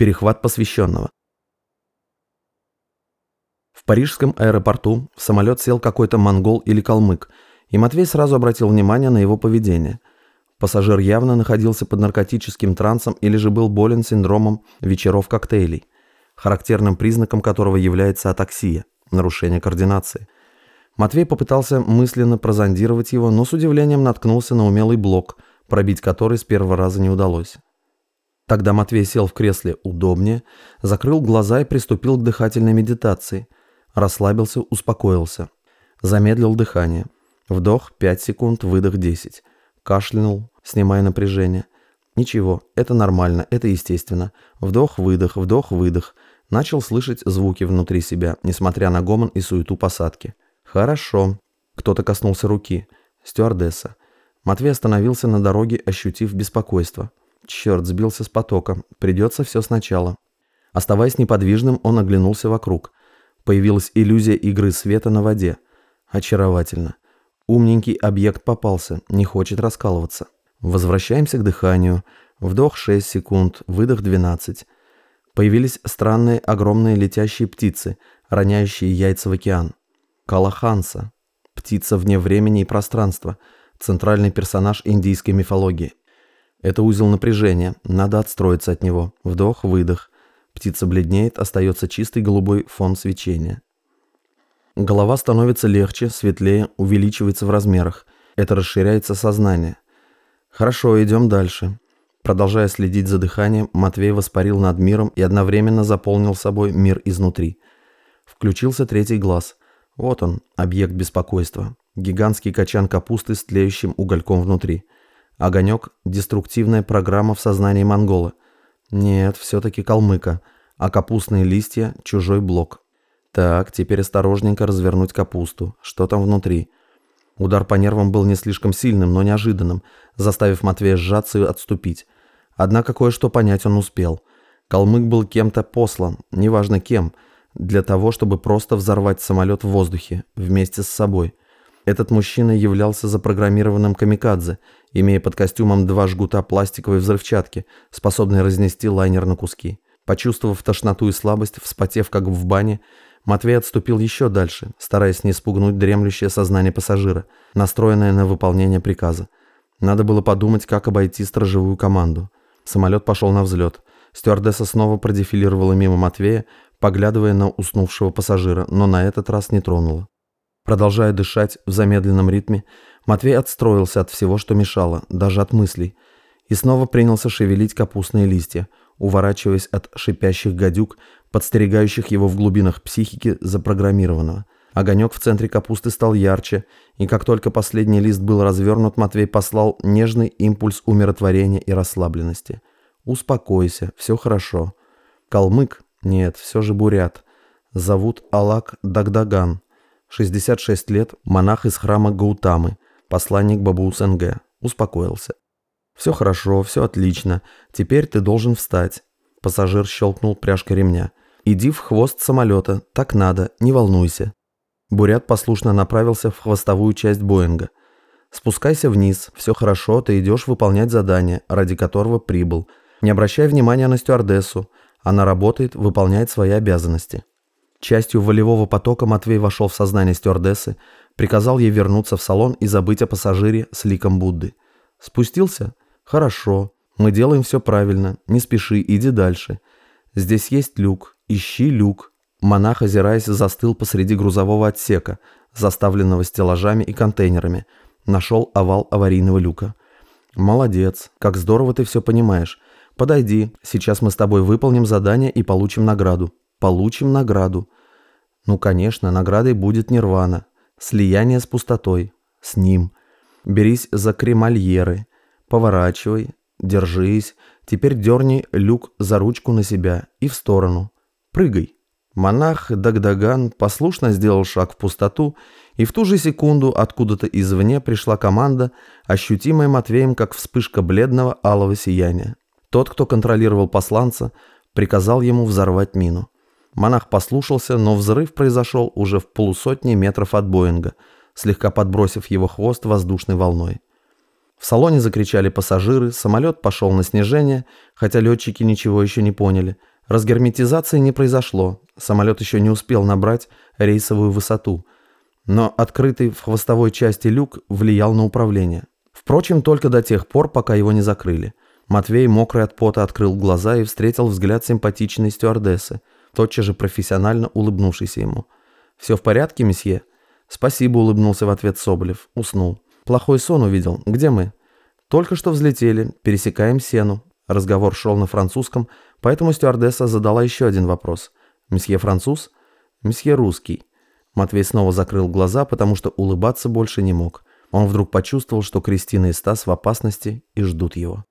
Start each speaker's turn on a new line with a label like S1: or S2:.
S1: Перехват посвященного. В парижском аэропорту в самолет сел какой-то монгол или калмык, и Матвей сразу обратил внимание на его поведение. Пассажир явно находился под наркотическим трансом или же был болен синдромом вечеров коктейлей, характерным признаком которого является атаксия, нарушение координации. Матвей попытался мысленно прозондировать его, но с удивлением наткнулся на умелый блок, пробить который с первого раза не удалось. Тогда Матвей сел в кресле удобнее, закрыл глаза и приступил к дыхательной медитации. Расслабился, успокоился. Замедлил дыхание. Вдох 5 секунд, выдох 10. Кашлянул, снимая напряжение. Ничего, это нормально, это естественно. Вдох-выдох, вдох-выдох. Начал слышать звуки внутри себя, несмотря на гомон и суету посадки. Хорошо. Кто-то коснулся руки. Стюардесса. Матвей остановился на дороге, ощутив беспокойство. Черт, сбился с потока. Придется все сначала. Оставаясь неподвижным, он оглянулся вокруг. Появилась иллюзия игры света на воде. Очаровательно. Умненький объект попался, не хочет раскалываться. Возвращаемся к дыханию. Вдох 6 секунд, выдох 12. Появились странные огромные летящие птицы, роняющие яйца в океан. Калаханса. Птица вне времени и пространства. Центральный персонаж индийской мифологии. Это узел напряжения, надо отстроиться от него. Вдох, выдох. Птица бледнеет, остается чистый голубой фон свечения. Голова становится легче, светлее, увеличивается в размерах. Это расширяется сознание. Хорошо, идем дальше. Продолжая следить за дыханием, Матвей воспарил над миром и одновременно заполнил собой мир изнутри. Включился третий глаз. Вот он, объект беспокойства. Гигантский качан капусты с тлеющим угольком внутри. Огонек – деструктивная программа в сознании монгола. Нет, все-таки калмыка. А капустные листья – чужой блок. Так, теперь осторожненько развернуть капусту. Что там внутри? Удар по нервам был не слишком сильным, но неожиданным, заставив Матвея сжаться и отступить. Однако кое-что понять он успел. Калмык был кем-то послан, неважно кем, для того, чтобы просто взорвать самолет в воздухе, вместе с собой. Этот мужчина являлся запрограммированным камикадзе, имея под костюмом два жгута пластиковой взрывчатки, способные разнести лайнер на куски. Почувствовав тошноту и слабость, вспотев как в бане, Матвей отступил еще дальше, стараясь не спугнуть дремлющее сознание пассажира, настроенное на выполнение приказа. Надо было подумать, как обойти стражевую команду. Самолет пошел на взлет. Стюардесса снова продефилировала мимо Матвея, поглядывая на уснувшего пассажира, но на этот раз не тронула. Продолжая дышать в замедленном ритме, Матвей отстроился от всего, что мешало, даже от мыслей, и снова принялся шевелить капустные листья, уворачиваясь от шипящих гадюк, подстерегающих его в глубинах психики запрограммированного. Огонек в центре капусты стал ярче, и как только последний лист был развернут, Матвей послал нежный импульс умиротворения и расслабленности. «Успокойся, все хорошо». «Калмык? Нет, все же бурят. Зовут Алак Дагдаган. 66 лет, монах из храма Гаутамы, посланник Бабу СНГ. Успокоился. «Все хорошо, все отлично. Теперь ты должен встать». Пассажир щелкнул пряжкой ремня. «Иди в хвост самолета. Так надо. Не волнуйся». Бурят послушно направился в хвостовую часть Боинга. «Спускайся вниз. Все хорошо. Ты идешь выполнять задание, ради которого прибыл. Не обращай внимания на стюардессу. Она работает, выполняет свои обязанности». Частью волевого потока Матвей вошел в сознание стюардессы, приказал ей вернуться в салон и забыть о пассажире с ликом Будды. Спустился? «Хорошо. Мы делаем все правильно. Не спеши, иди дальше. Здесь есть люк. Ищи люк». Монах, озираясь, застыл посреди грузового отсека, заставленного стеллажами и контейнерами. Нашел овал аварийного люка. «Молодец. Как здорово ты все понимаешь. Подойди. Сейчас мы с тобой выполним задание и получим награду. Получим награду». Ну, конечно, наградой будет нирвана. Слияние с пустотой. С ним. Берись за кремальеры. Поворачивай, держись. Теперь дерни люк за ручку на себя и в сторону. Прыгай. Монах Дагдаган послушно сделал шаг в пустоту, и в ту же секунду откуда-то извне пришла команда, ощутимая Матвеем как вспышка бледного алого сияния. Тот, кто контролировал посланца, приказал ему взорвать мину. Монах послушался, но взрыв произошел уже в полусотни метров от Боинга, слегка подбросив его хвост воздушной волной. В салоне закричали пассажиры, самолет пошел на снижение, хотя летчики ничего еще не поняли. Разгерметизации не произошло, самолет еще не успел набрать рейсовую высоту. Но открытый в хвостовой части люк влиял на управление. Впрочем, только до тех пор, пока его не закрыли. Матвей, мокрый от пота, открыл глаза и встретил взгляд симпатичной стюардессы, тотчас же профессионально улыбнувшейся ему. «Все в порядке, месье?» «Спасибо», — улыбнулся в ответ Соболев. Уснул. «Плохой сон увидел. Где мы?» «Только что взлетели. Пересекаем сену». Разговор шел на французском, поэтому стюардесса задала еще один вопрос. «Месье француз?» «Месье русский». Матвей снова закрыл глаза, потому что улыбаться больше не мог. Он вдруг почувствовал, что Кристина и Стас в опасности и ждут его.